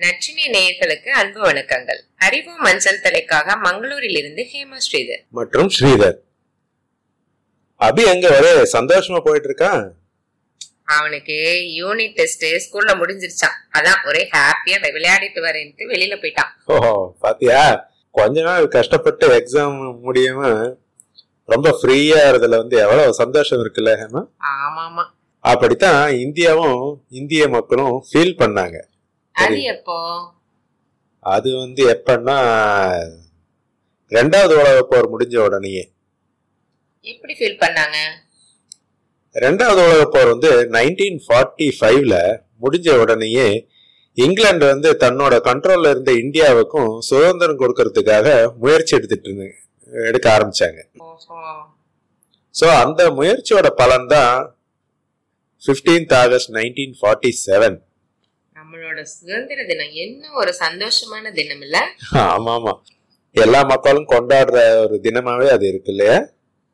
நச்சினை நேயர்களுக்கு அன்பு வணக்கங்கள். அறிவோம் மஞ்சள் தலைக்காக மங்களூரில் இருந்து ஹேமா ஸ்ரீதர். மற்றும் ஸ்ரீதர். அபி அங்க ஒரே சந்தோஷமா போயிட்டு இருக்கான் அவனுக்கு யூனிட் டெஸ்ட் ஸ்கூல்ல முடிஞ்சிருச்சான் அதான் ஒரே ஹாப்பியா விளையாடிட்டு வரேன்ட்டு வெளியில போயிட்டான். ஓஹோ பாத்தியா? கொஞ்ச நாள் கஷ்டப்பட்டு எக்ஸாம் முடியாம ரொம்ப ஃப்ரீயா இருந்ததுல வந்து எவ்வளவு சந்தோஷம் இருக்குல்ல ஹேமா? ஆமா ஆமா அப்படித்தான் இந்தியாவும் இந்திய மக்களும் ஃபீல் பண்ணாங்க. அது எப்போ? அது வந்து எப்பன்னா ரெண்டாவது உலக போர் முடிஞ்ச உடனேயே. எப்படி ஃபீல் பண்ணாங்க? ரெண்டாவது உலக போர் வந்து நைன்டீன் ஃபார்ட்டி ஃபைவ்ல முடிஞ்ச உடனேயே இங்கிலாந்து வந்து தன்னோட கண்ட்ரோல்ல இருந்த இந்தியாவுக்கும் சுதந்திரம் கொடுக்கறதுக்காக முயற்சி எடுத்துட்டு இருந்து எடுக்க ஆரம்பிச்சாங்க. ஸோ அந்த முயற்சியோட பலன் தான் fifteenth August nineteen forty seven நம்மளோட சுதந்திர தினம் என்ன ஒரு சந்தோஷமான தினம் இல்ல ஆமா ஆமா எல்லா மக்களும் கொண்டாடுற ஒரு தினமாவே அது இருக்கு இல்லையா?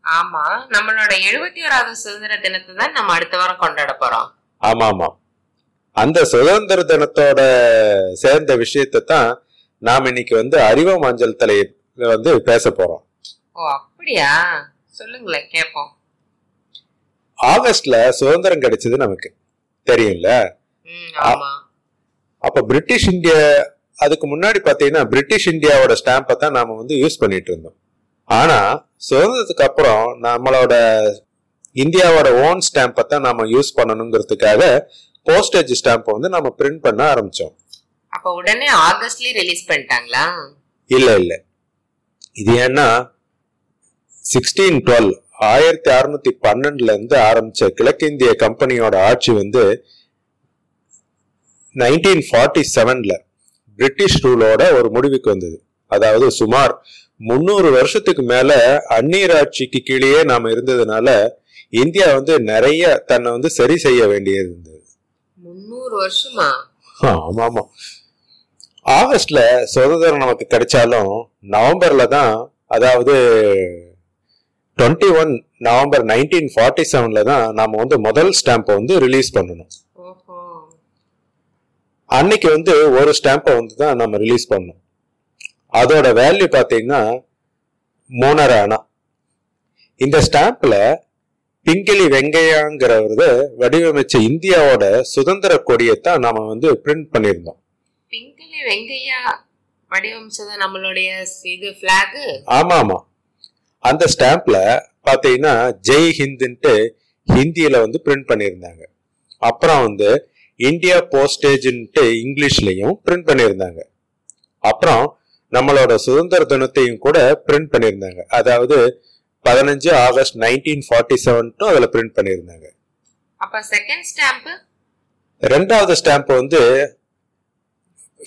ஆமா. நம்மளோட எழுபத்தி ஓராவது சுதந்திர தினத்தை தான் நம்ம அடுத்த வாரம் கொண்டாட போறோம். ஆமா ஆமா அந்த சுதந்திர தினத்தோட சேர்ந்த விஷயத்தை தான் நாம் இன்னைக்கு வந்து அறிவ மஞ்சள் தலையில வந்து பேச போறோம். ஓ அப்படியா? சொல்லுங்களேன் கேப்போம். ஆகஸ்ட்ல சுதந்திரம் கிடைச்சது நமக்கு. தெரியும்ல? அப்ப பிரிட்டிஷ் இந்தியா அதுக்கு முன்னாடி பாத்தீங்கன்னா பிரிட்டிஷ் இந்தியாவோட ஸ்டாம்பை தான் நாம வந்து யூஸ் பண்ணிட்டு இருந்தோம். ஆனா சுதந்திரத்துக்கு அப்புறம் நம்மளோட இந்தியாவோட ஓன் ஸ்டாம்பை தான் நாம யூஸ் பண்ணணுங்கிறதுக்காக போஸ்டேஜ் ஸ்டாம்பை வந்து நம்ம பிரிண்ட் பண்ண ஆரம்பிச்சோம். அப்ப உடனே ஆகஸ்ட்லயே ரிலீஸ் பண்ணிட்டாங்களா? இல்ல இல்ல. இது ஏன்னா சிக்ஸ்டீன் டுவெல் ஆயிரத்தி அறுநூத்தி பன்னெண்டுல இருந்து ஆரம்பிச்ச கிழக்கிந்திய கம்பெனியோட ஆட்சி வந்து நைன்டீன் ஃபார்ட்டி செவன்ல பிரிட்டிஷ் ரூலோட ஒரு முடிவுக்கு வந்தது. அதாவது சுமார் முந்நூறு வருஷத்துக்கு மேல அந்நீர் ஆட்சிக்கு கீழேயே நாம இருந்ததுனால இந்தியா வந்து நிறைய தன்னை வந்து சரி செய்ய வேண்டியது இருந்தது. முந்நூறு வருஷமா? ஆமா ஆமா ஆகஸ்ட்ல சுதந்திரம் நமக்கு கிடைச்சாலும் நவம்பர்ல தான் அதாவது twenty one November nineteen forty செவன்ல தான் நாம வந்து முதல் ஸ்டாம்பை வந்து ரிலீஸ் பண்ணணும். அன்னைக்கு வந்து ஒரு ஸ்டாம்பை வந்து தான் நம்ம ரிலீஸ் பண்ணோம். அதோட வேல்யூ பார்த்தீங்கன்னா அணா. இந்த ஸ்டாம்ப்ல பிங்கிலி வெங்கையாங்கிறவரது வடிவமைச்ச இந்தியாவோட சுதந்திர கொடியை தான் நாம வந்து பிரிண்ட் பண்ணியிருந்தோம். பிங்கிலி வெங்கையா வடிவமைச்சது நம்மளுடைய இது பிளாக் ஆமா ஆமா அந்த ஸ்டாம்ப்ல பாத்தீங்கன்னா ஜெய் ஹிந்துன்ட்டு ஹிந்தியில வந்து பிரிண்ட் பண்ணியிருந்தாங்க. அப்புறம் வந்து இந்தியா போஸ்டேஜ்ன்ட்டு இங்கிலீஷ்லயும் பிரிண்ட் பண்ணியிருந்தாங்க. அப்புறம் நம்மளோட சுதந்திர தினத்தையும் கூட பிரிண்ட் பண்ணியிருந்தாங்க. அதாவது பதினஞ்சு ஆகஸ்ட் நைன்டீன் ஃபார்ட்டி செவன்ட்டும் அதுல பிரிண்ட் பண்ணியிருந்தாங்க. அப்ப செகண்ட் ஸ்டாம்ப் ரெண்டாவது ஸ்டாம்ப் வந்து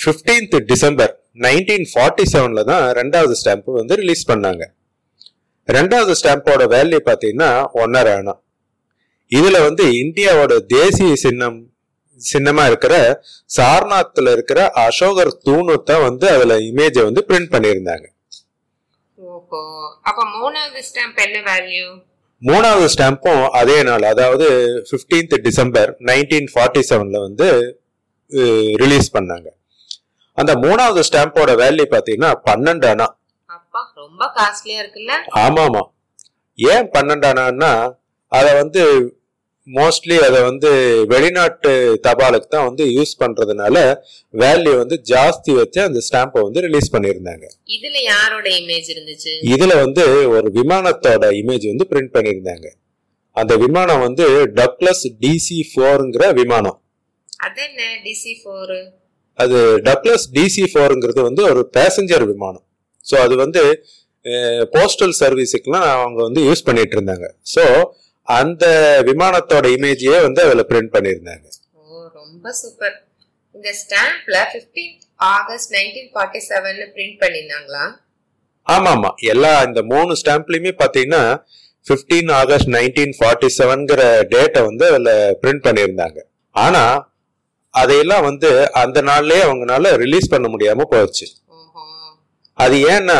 15th டிசம்பர் நைன்டீன் ஃபார்ட்டி செவன்ல தான் ரெண்டாவது ஸ்டாம்ப் வந்து ரிலீஸ் பண்ணாங்க. ரெண்டாவது ஸ்டாம்போட வேல்யூ பார்த்தீங்கன்னா ஒன்னரை அணா இதுல வந்து இந்தியாவோட தேசிய சின்னம் சின்னமா இருக்கிற சார்நாத்ல இருக்கிற அசோகர் தூணு தான் வந்து அதுல இமேஜை வந்து பிரிண்ட் பண்ணியிருந்தாங்க. மூணாவது ஸ்டாம்பும் அதே நாள் அதாவது 15th டிசம்பர் நைன்டீன் ஃபார்ட்டி செவன்ல வந்து ரிலீஸ் பண்ணாங்க. அந்த மூணாவது ஸ்டாம்போட வேல்யூ பார்த்தீங்கன்னா பன்னெண்டு அணா. ரொம்ப காஸ்ட்லியா இருக்குல்ல? ஆமா ஆமா ஏன் பன்னெண்டு அணான்னா அதை வந்து மோஸ்ட்லி அதை வந்து வெளிநாட்டு தபாலுக்கு தான் வந்து யூஸ் பண்றதுனால வேல்யூ வந்து ஜாஸ்தி வச்சு அந்த ஸ்டாம்பை வந்து ரிலீஸ் பண்ணியிருந்தாங்க. இதுல யாரோட இமேஜ் இருந்துச்சு? இதுல வந்து ஒரு விமானத்தோட இமேஜ் வந்து பிரிண்ட் பண்ணியிருந்தாங்க. அந்த விமானம் வந்து டக்ளஸ் டிசி ஃபோருங்கிற விமானம். அது என்ன டிசி ஃபோர் அது டக்ளஸ் டிசி ஃபோருங்கிறது வந்து ஒரு பேசஞ்சர் விமானம். ஸோ அது வந்து போஸ்டல் சர்வீஸுக்குலாம் அவங்க வந்து யூஸ் பண்ணிட்டு இருந்தாங்க. ஸோ அந்த விமானத்தோட இமேஜையே வந்து அதுல பிரிண்ட் பண்ணியிருந்தாங்க. ரொம்ப சூப்பர் இந்த ஸ்டாம்ப்ல 15th ஆகஸ்ட் நைன்டீன் ஃபார்ட்டி செவன்ல பிரிண்ட் பண்ணிருந்தாங்களா ஆமா ஆமா எல்லா இந்த மூணு ஸ்டாம்ப்லயுமே பாத்தீங்கன்னா 15 ஆகஸ்ட் நைன்டீன் ஃபார்ட்டி செவன்கிற டேட்டை வந்து அதுல பிரிண்ட் பண்ணியிருந்தாங்க. ஆனா அதையெல்லாம் வந்து அந்த நாள்லயே அவங்கனால ரிலீஸ் பண்ண முடியாம போச்சு. அது ஏன்னா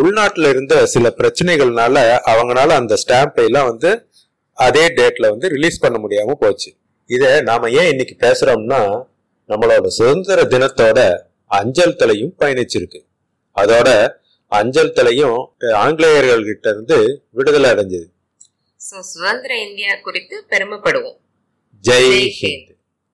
உள்நாட்டுல இருந்த சில பிரச்சனைகள்னால அவங்கனால அந்த ஸ்டாம்பை எல்லாம் வந்து அதே டேட்ல வந்து ரிலீஸ் பண்ண முடியாம போச்சு. இத நாம ஏன் இன்னைக்கு பேசுறோம்னா நம்மளோட சுதந்திர தினத்தோட அஞ்சல் தலையும் பயணிச்சிருக்கு. அதோட அஞ்சல் தலையும் ஆங்கிலேயர்கள் கிட்ட இருந்து விடுதலை அடைஞ்சது. சுதந்திர இந்தியா குறித்து பெருமைப்படுவோம். ஜெய் ஹிந்த்.